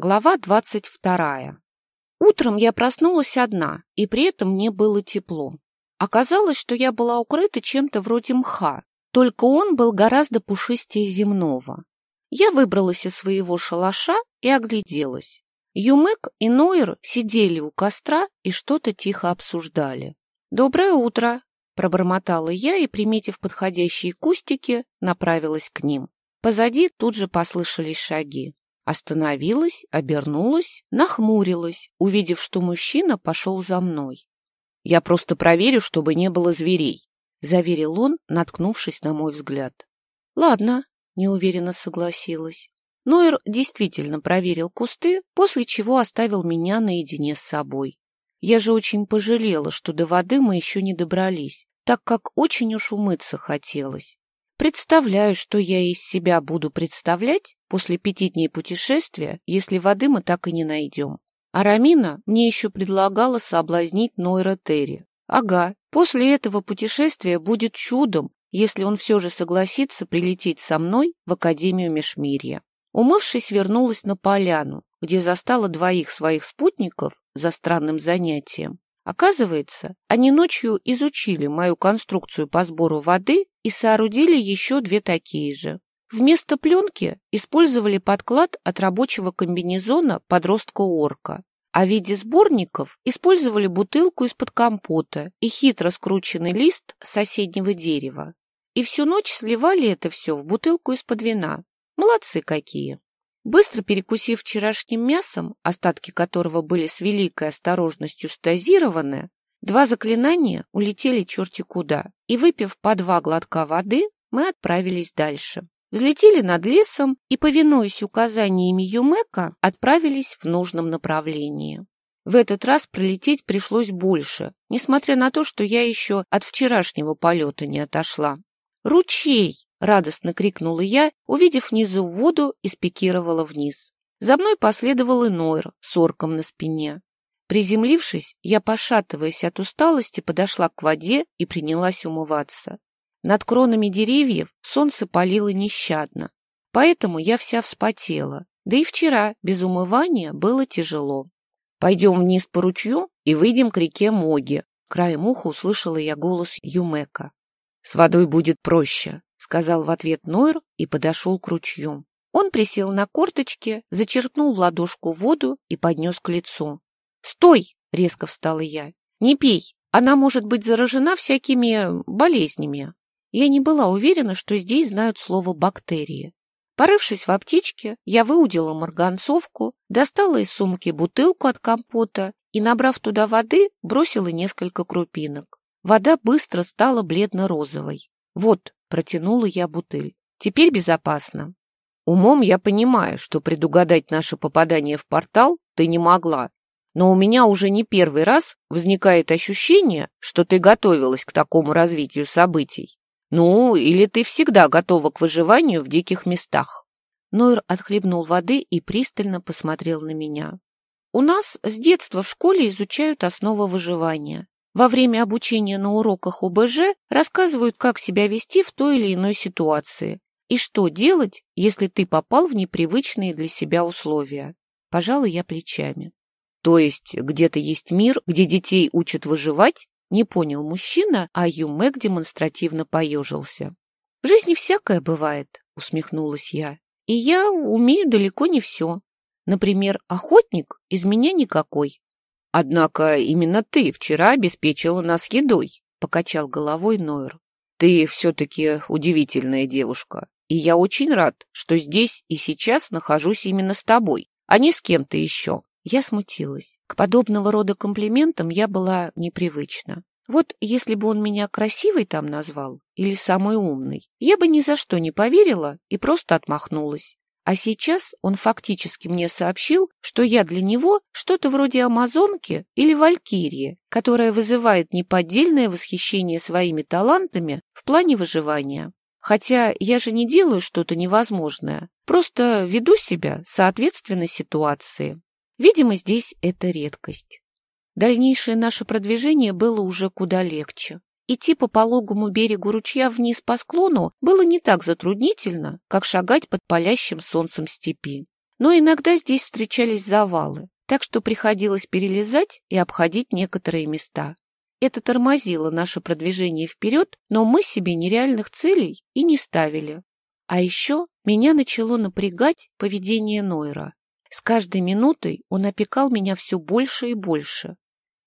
Глава двадцать вторая. Утром я проснулась одна, и при этом мне было тепло. Оказалось, что я была укрыта чем-то вроде мха, только он был гораздо пушистее земного. Я выбралась из своего шалаша и огляделась. Юмек и Нойер сидели у костра и что-то тихо обсуждали. «Доброе утро!» — пробормотала я и, приметив подходящие кустики, направилась к ним. Позади тут же послышались шаги. Остановилась, обернулась, нахмурилась, увидев, что мужчина пошел за мной. «Я просто проверю, чтобы не было зверей», — заверил он, наткнувшись на мой взгляд. «Ладно», — неуверенно согласилась. Нойер действительно проверил кусты, после чего оставил меня наедине с собой. Я же очень пожалела, что до воды мы еще не добрались, так как очень уж умыться хотелось. Представляю, что я из себя буду представлять после пяти дней путешествия, если воды мы так и не найдем. А Рамина мне еще предлагала соблазнить Нойра Терри. Ага, после этого путешествия будет чудом, если он все же согласится прилететь со мной в Академию Межмирья. Умывшись, вернулась на поляну, где застала двоих своих спутников за странным занятием. Оказывается, они ночью изучили мою конструкцию по сбору воды и соорудили еще две такие же. Вместо пленки использовали подклад от рабочего комбинезона подростка-орка, а в виде сборников использовали бутылку из-под компота и хитро скрученный лист соседнего дерева. И всю ночь сливали это все в бутылку из-под вина. Молодцы какие! Быстро перекусив вчерашним мясом, остатки которого были с великой осторожностью стазированы, два заклинания улетели черти куда, и, выпив по два глотка воды, мы отправились дальше. Взлетели над лесом и, повинуясь указаниями Юмека, отправились в нужном направлении. В этот раз пролететь пришлось больше, несмотря на то, что я еще от вчерашнего полета не отошла. «Ручей!» — радостно крикнула я, увидев внизу воду и спикировала вниз. За мной последовал и Нойр с орком на спине. Приземлившись, я, пошатываясь от усталости, подошла к воде и принялась умываться. Над кронами деревьев солнце палило нещадно, поэтому я вся вспотела, да и вчера без умывания было тяжело. «Пойдем вниз по ручью и выйдем к реке Моги», — краем уха услышала я голос Юмека. «С водой будет проще», — сказал в ответ Нойр и подошел к ручью. Он присел на корточки, зачерпнул в ладошку воду и поднес к лицу. «Стой!» — резко встала я. «Не пей, она может быть заражена всякими болезнями». Я не была уверена, что здесь знают слово «бактерии». Порывшись в аптечке, я выудила марганцовку, достала из сумки бутылку от компота и, набрав туда воды, бросила несколько крупинок. Вода быстро стала бледно-розовой. Вот, Протянула я бутыль. Теперь безопасно. Умом я понимаю, что предугадать наше попадание в портал ты не могла. Но у меня уже не первый раз возникает ощущение, что ты готовилась к такому развитию событий. Ну, или ты всегда готова к выживанию в диких местах. Нойр отхлебнул воды и пристально посмотрел на меня. У нас с детства в школе изучают основы выживания. Во время обучения на уроках ОБЖ рассказывают, как себя вести в той или иной ситуации и что делать, если ты попал в непривычные для себя условия. Пожалуй, я плечами. То есть где-то есть мир, где детей учат выживать? Не понял мужчина, а Юмек демонстративно поежился. В жизни всякое бывает, усмехнулась я. И я умею далеко не все. Например, охотник из меня никакой. Однако именно ты вчера обеспечила нас едой, — покачал головой Нойер. Ты все-таки удивительная девушка, и я очень рад, что здесь и сейчас нахожусь именно с тобой, а не с кем-то еще. Я смутилась. К подобного рода комплиментам я была непривычна. Вот если бы он меня красивой там назвал или самой умной, я бы ни за что не поверила и просто отмахнулась. А сейчас он фактически мне сообщил, что я для него что-то вроде амазонки или валькирии, которая вызывает неподдельное восхищение своими талантами в плане выживания. Хотя я же не делаю что-то невозможное, просто веду себя соответственно ситуации. Видимо, здесь это редкость. Дальнейшее наше продвижение было уже куда легче. Идти по пологому берегу ручья вниз по склону было не так затруднительно, как шагать под палящим солнцем степи. но иногда здесь встречались завалы, так что приходилось перелезать и обходить некоторые места. Это тормозило наше продвижение вперед, но мы себе нереальных целей и не ставили. А еще меня начало напрягать поведение Нойра. С каждой минутой он опекал меня все больше и больше.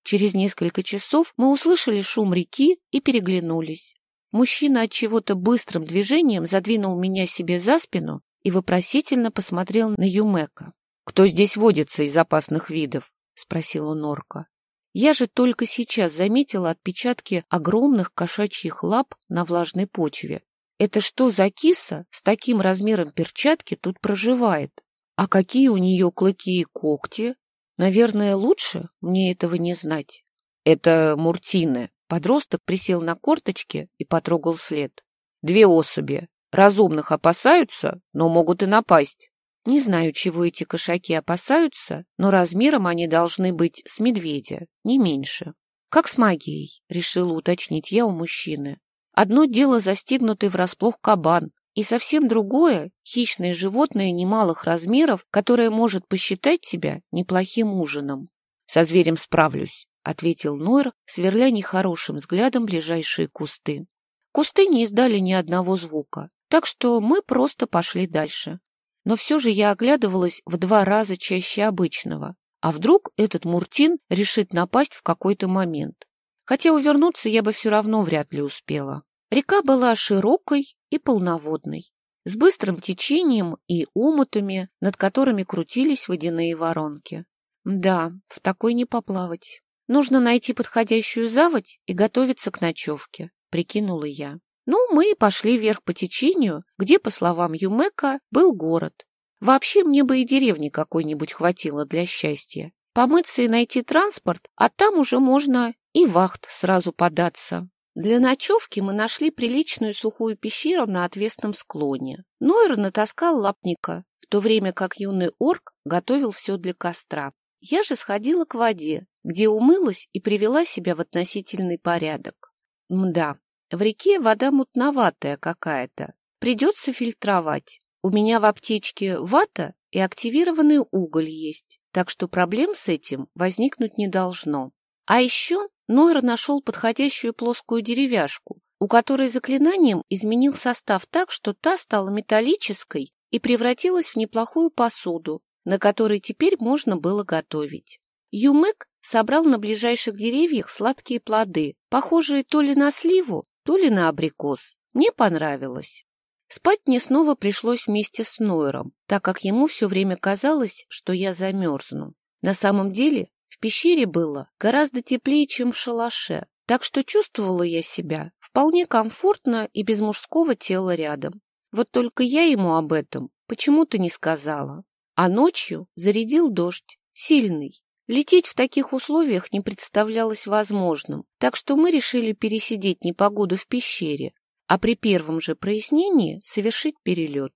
Через несколько часов мы услышали шум реки и переглянулись. Мужчина от чего-то быстрым движением задвинул меня себе за спину и вопросительно посмотрел на Юмека. «Кто здесь водится из опасных видов?» — спросил он орка. Я же только сейчас заметила отпечатки огромных кошачьих лап на влажной почве. Это что за киса с таким размером перчатки тут проживает? А какие у нее клыки и когти? Наверное, лучше мне этого не знать. Это муртины. Подросток присел на корточки и потрогал след. Две особи. Разумных опасаются, но могут и напасть. Не знаю, чего эти кошаки опасаются, но размером они должны быть с медведя, не меньше. Как с магией, решила уточнить я у мужчины. Одно дело застигнутый врасплох кабан, и совсем другое — хищное животное немалых размеров, которое может посчитать себя неплохим ужином. «Со зверем справлюсь», — ответил Нойр, сверля нехорошим взглядом ближайшие кусты. Кусты не издали ни одного звука, так что мы просто пошли дальше. Но все же я оглядывалась в два раза чаще обычного. А вдруг этот Муртин решит напасть в какой-то момент? Хотя увернуться я бы все равно вряд ли успела. Река была широкой и полноводной, с быстрым течением и омутами, над которыми крутились водяные воронки. Да, в такой не поплавать. Нужно найти подходящую заводь и готовиться к ночевке, прикинула я. Ну, мы пошли вверх по течению, где, по словам Юмека, был город. Вообще мне бы и деревни какой-нибудь хватило для счастья. Помыться и найти транспорт, а там уже можно и вахт сразу податься. Для ночевки мы нашли приличную сухую пещеру на отвесном склоне. Нойер натаскал лапника, в то время как юный орк готовил все для костра. Я же сходила к воде, где умылась и привела себя в относительный порядок. Мда, в реке вода мутноватая какая-то. Придется фильтровать. У меня в аптечке вата и активированный уголь есть, так что проблем с этим возникнуть не должно. А еще Нойер нашел подходящую плоскую деревяшку, у которой заклинанием изменил состав так, что та стала металлической и превратилась в неплохую посуду, на которой теперь можно было готовить. Юмек собрал на ближайших деревьях сладкие плоды, похожие то ли на сливу, то ли на абрикос. Мне понравилось. Спать мне снова пришлось вместе с Нойером, так как ему все время казалось, что я замерзну. На самом деле пещере было гораздо теплее, чем в шалаше, так что чувствовала я себя вполне комфортно и без мужского тела рядом. Вот только я ему об этом почему-то не сказала. А ночью зарядил дождь, сильный. Лететь в таких условиях не представлялось возможным, так что мы решили пересидеть непогоду в пещере, а при первом же прояснении совершить перелет.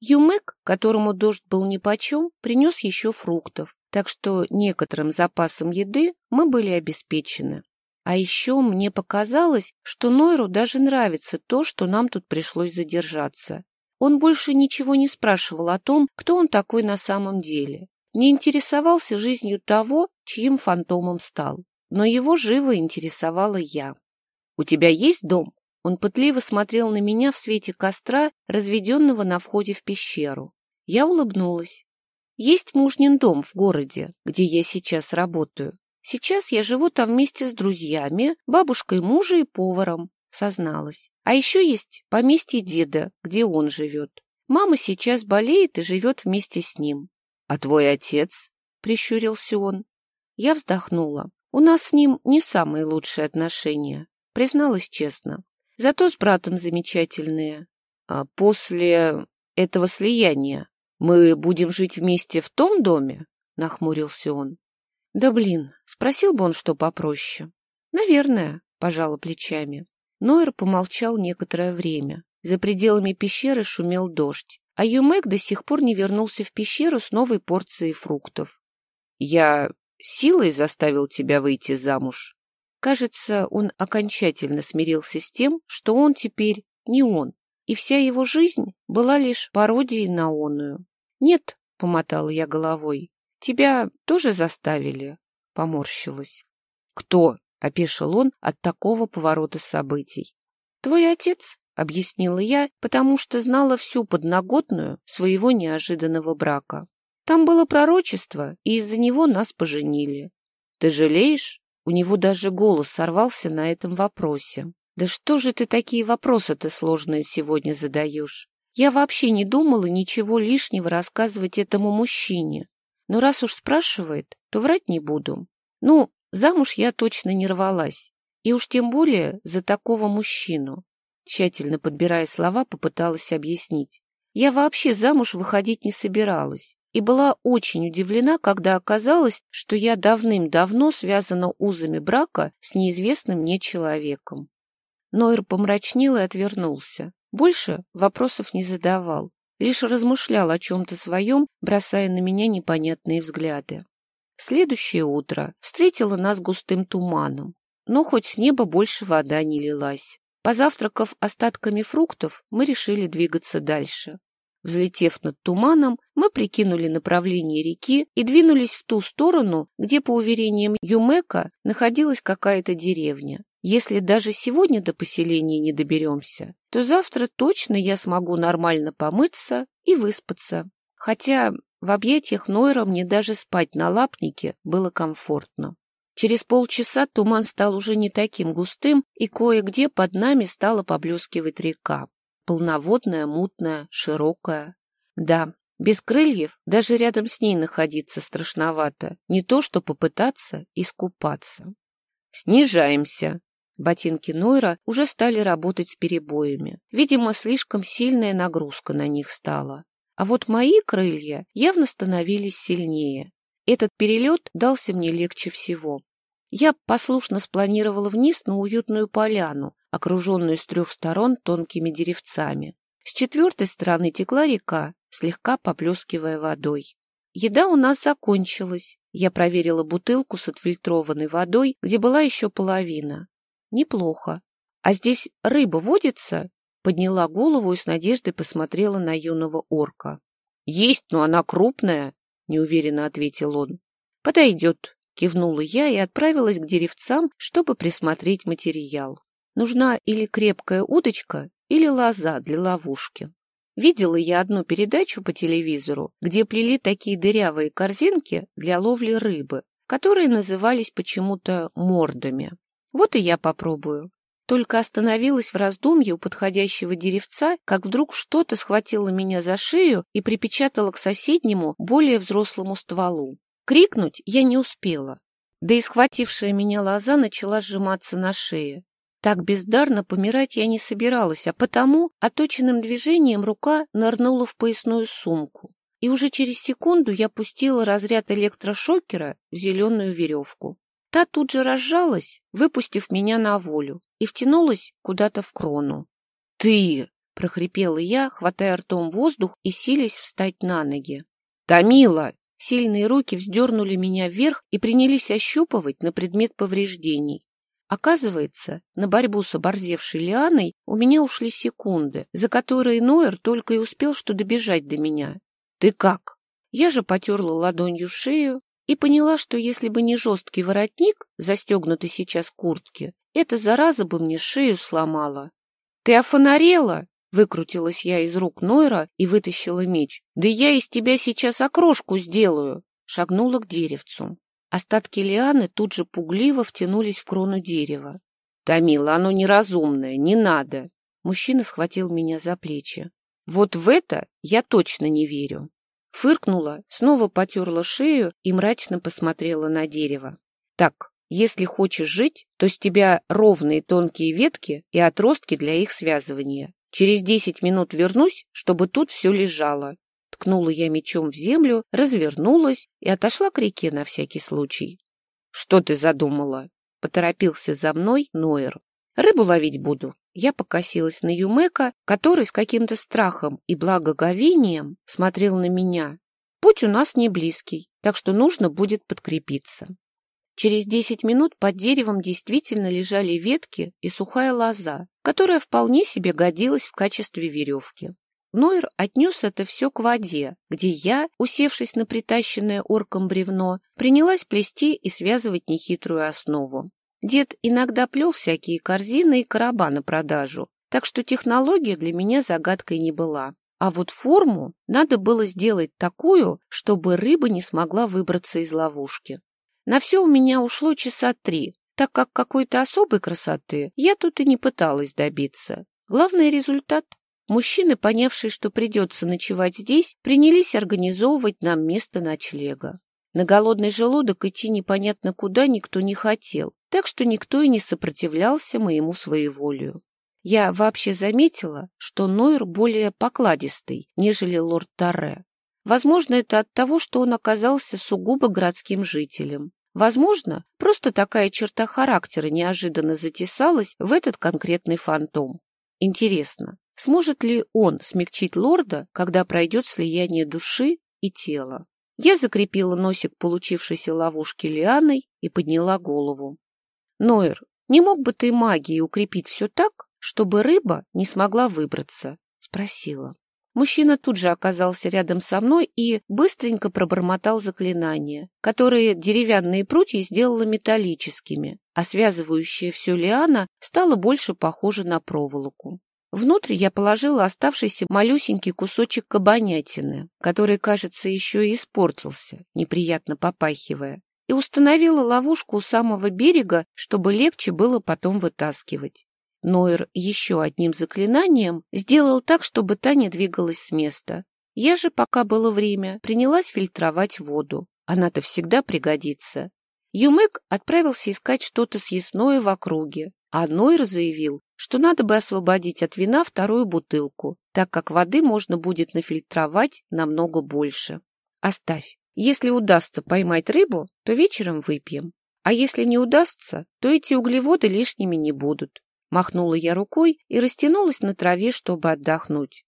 Юмек, которому дождь был нипочем, принес еще фруктов, так что некоторым запасом еды мы были обеспечены. А еще мне показалось, что Нойру даже нравится то, что нам тут пришлось задержаться. Он больше ничего не спрашивал о том, кто он такой на самом деле. Не интересовался жизнью того, чьим фантомом стал. Но его живо интересовала я. «У тебя есть дом?» Он пытливо смотрел на меня в свете костра, разведенного на входе в пещеру. Я улыбнулась. Есть мужнин дом в городе, где я сейчас работаю. Сейчас я живу там вместе с друзьями, бабушкой мужа и поваром, созналась. А еще есть поместье деда, где он живет. Мама сейчас болеет и живет вместе с ним. — А твой отец? — прищурился он. Я вздохнула. У нас с ним не самые лучшие отношения, призналась честно. Зато с братом замечательные. А после этого слияния «Мы будем жить вместе в том доме?» — нахмурился он. «Да блин, спросил бы он что попроще». «Наверное», — пожала плечами. Нойер помолчал некоторое время. За пределами пещеры шумел дождь, а Юмек до сих пор не вернулся в пещеру с новой порцией фруктов. «Я силой заставил тебя выйти замуж?» Кажется, он окончательно смирился с тем, что он теперь не он, и вся его жизнь была лишь пародией на оную. Нет, помотала я головой. Тебя тоже заставили? Поморщилась. Кто? Опешил он от такого поворота событий. Твой отец, объяснила я, потому что знала всю подноготную своего неожиданного брака. Там было пророчество, и из-за него нас поженили. Ты жалеешь? У него даже голос сорвался на этом вопросе. Да что же ты такие вопросы-то сложные сегодня задаешь? Я вообще не думала ничего лишнего рассказывать этому мужчине. Но раз уж спрашивает, то врать не буду. Ну, замуж я точно не рвалась. И уж тем более за такого мужчину. Тщательно подбирая слова, попыталась объяснить. Я вообще замуж выходить не собиралась и была очень удивлена, когда оказалось, что я давным-давно связана узами брака с неизвестным мне человеком. Нойер помрачнел и отвернулся. Больше вопросов не задавал, лишь размышлял о чем-то своем, бросая на меня непонятные взгляды. Следующее утро встретило нас густым туманом, но хоть с неба больше вода не лилась. Позавтракав остатками фруктов, мы решили двигаться дальше. Взлетев над туманом, мы прикинули направление реки и двинулись в ту сторону, где, по уверениям Юмека, находилась какая-то деревня. Если даже сегодня до поселения не доберемся, то завтра точно я смогу нормально помыться и выспаться. Хотя в объятиях Нойра мне даже спать на лапнике было комфортно. Через полчаса туман стал уже не таким густым, и кое-где под нами стала поблескивать река полноводная, мутная, широкая. Да, без крыльев даже рядом с ней находиться страшновато, не то что попытаться искупаться. Снижаемся. Ботинки Нойра уже стали работать с перебоями. Видимо, слишком сильная нагрузка на них стала. А вот мои крылья явно становились сильнее. Этот перелет дался мне легче всего. Я послушно спланировала вниз на уютную поляну, окруженную с трех сторон тонкими деревцами. С четвертой стороны текла река, слегка поплескивая водой. Еда у нас закончилась. Я проверила бутылку с отфильтрованной водой, где была еще половина. Неплохо. А здесь рыба водится? Подняла голову и с надеждой посмотрела на юного орка. Есть, но она крупная, неуверенно ответил он. Подойдет, кивнула я и отправилась к деревцам, чтобы присмотреть материал. Нужна или крепкая удочка, или лоза для ловушки. Видела я одну передачу по телевизору, где плели такие дырявые корзинки для ловли рыбы, которые назывались почему-то мордами. Вот и я попробую. Только остановилась в раздумье у подходящего деревца, как вдруг что-то схватило меня за шею и припечатало к соседнему, более взрослому стволу. Крикнуть я не успела, да и схватившая меня лоза начала сжиматься на шее. Так бездарно помирать я не собиралась, а потому оточенным движением рука нырнула в поясную сумку. И уже через секунду я пустила разряд электрошокера в зеленую веревку. Та тут же разжалась, выпустив меня на волю, и втянулась куда-то в крону. «Ты!» — прохрипела я, хватая ртом воздух и силясь встать на ноги. «Томила!» Сильные руки вздернули меня вверх и принялись ощупывать на предмет повреждений. Оказывается, на борьбу с оборзевшей лианой у меня ушли секунды, за которые Ноэр только и успел что добежать до меня. «Ты как?» Я же потерла ладонью шею и поняла, что если бы не жесткий воротник, застегнутый сейчас куртки, эта зараза бы мне шею сломала. «Ты офонарела?» — выкрутилась я из рук Нойра и вытащила меч. «Да я из тебя сейчас окрошку сделаю!» Шагнула к деревцу. Остатки лианы тут же пугливо втянулись в крону дерева. «Томила, оно неразумное, не надо!» Мужчина схватил меня за плечи. «Вот в это я точно не верю!» Фыркнула, снова потерла шею и мрачно посмотрела на дерево. «Так, если хочешь жить, то с тебя ровные тонкие ветки и отростки для их связывания. Через десять минут вернусь, чтобы тут все лежало. Ткнула я мечом в землю, развернулась и отошла к реке на всякий случай. — Что ты задумала? — поторопился за мной Ноер. — Рыбу ловить буду. Я покосилась на Юмека, который с каким-то страхом и благоговением смотрел на меня. Путь у нас не близкий, так что нужно будет подкрепиться. Через десять минут под деревом действительно лежали ветки и сухая лоза, которая вполне себе годилась в качестве веревки. Нойер отнес это все к воде, где я, усевшись на притащенное орком бревно, принялась плести и связывать нехитрую основу. Дед иногда плел всякие корзины и короба на продажу, так что технология для меня загадкой не была. А вот форму надо было сделать такую, чтобы рыба не смогла выбраться из ловушки. На все у меня ушло часа три, так как какой-то особой красоты я тут и не пыталась добиться. Главный результат Мужчины, понявшие, что придется ночевать здесь, принялись организовывать нам место ночлега. На голодный желудок идти непонятно куда никто не хотел, так что никто и не сопротивлялся моему своеволию. Я вообще заметила, что Нойр более покладистый, нежели лорд Торре. Возможно, это от того, что он оказался сугубо городским жителем. Возможно, просто такая черта характера неожиданно затесалась в этот конкретный фантом. Интересно, Сможет ли он смягчить лорда, когда пройдет слияние души и тела? Я закрепила носик получившейся ловушки лианой и подняла голову. «Нойер, не мог бы ты магией укрепить все так, чтобы рыба не смогла выбраться?» — спросила. Мужчина тут же оказался рядом со мной и быстренько пробормотал заклинания, которые деревянные прутья сделала металлическими, а связывающая все лиана стала больше похожа на проволоку. Внутрь я положила оставшийся малюсенький кусочек кабанятины, который, кажется, еще и испортился, неприятно попахивая, и установила ловушку у самого берега, чтобы легче было потом вытаскивать. Нойер еще одним заклинанием сделал так, чтобы та не двигалась с места. Я же, пока было время, принялась фильтровать воду. Она-то всегда пригодится. Юмек отправился искать что-то съестное в округе, а Нойер заявил, что надо бы освободить от вина вторую бутылку, так как воды можно будет нафильтровать намного больше. Оставь. Если удастся поймать рыбу, то вечером выпьем. А если не удастся, то эти углеводы лишними не будут. Махнула я рукой и растянулась на траве, чтобы отдохнуть.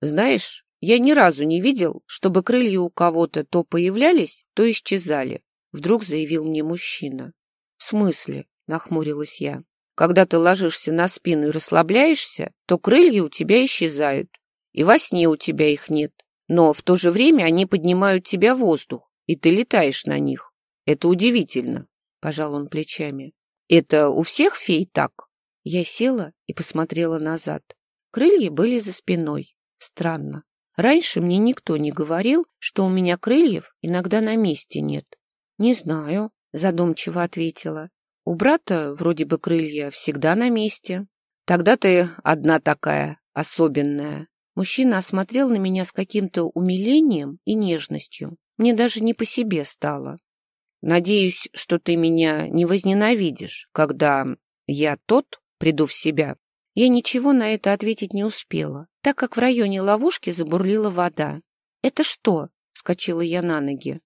Знаешь, я ни разу не видел, чтобы крылья у кого-то то появлялись, то исчезали. Вдруг заявил мне мужчина. В смысле? Нахмурилась я. Когда ты ложишься на спину и расслабляешься, то крылья у тебя исчезают, и во сне у тебя их нет. Но в то же время они поднимают тебя в воздух, и ты летаешь на них. Это удивительно, — пожал он плечами. Это у всех фей так? Я села и посмотрела назад. Крылья были за спиной. Странно. Раньше мне никто не говорил, что у меня крыльев иногда на месте нет. — Не знаю, — задумчиво ответила. У брата вроде бы крылья всегда на месте. Тогда ты одна такая, особенная. Мужчина осмотрел на меня с каким-то умилением и нежностью. Мне даже не по себе стало. Надеюсь, что ты меня не возненавидишь, когда я тот приду в себя. Я ничего на это ответить не успела, так как в районе ловушки забурлила вода. «Это что?» — вскочила я на ноги.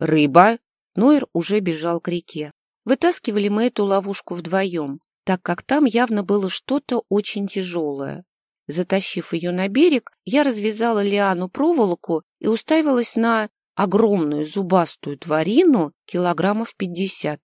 «Рыба!» Нойер уже бежал к реке. Вытаскивали мы эту ловушку вдвоем, так как там явно было что-то очень тяжелое. Затащив ее на берег, я развязала лиану проволоку и уставилась на огромную зубастую тварину килограммов пятьдесят.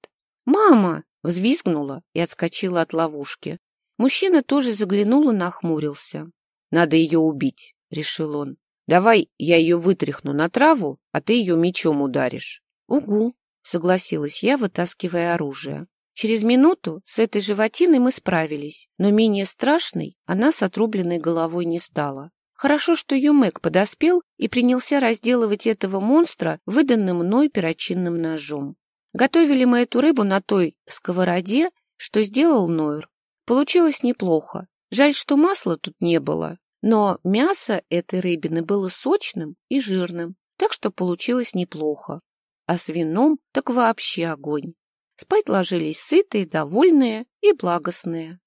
«Мама!» — взвизгнула и отскочила от ловушки. Мужчина тоже заглянул и нахмурился. «Надо ее убить», — решил он. «Давай я ее вытряхну на траву, а ты ее мечом ударишь». «Угу», — согласилась я, вытаскивая оружие. Через минуту с этой животиной мы справились, но менее страшной она с отрубленной головой не стала. Хорошо, что Юмек подоспел и принялся разделывать этого монстра выданным мной перочинным ножом. Готовили мы эту рыбу на той сковороде, что сделал Нойр. Получилось неплохо. Жаль, что масла тут не было, но мясо этой рыбины было сочным и жирным, так что получилось неплохо а с вином так вообще огонь. Спать ложились сытые, довольные и благостные.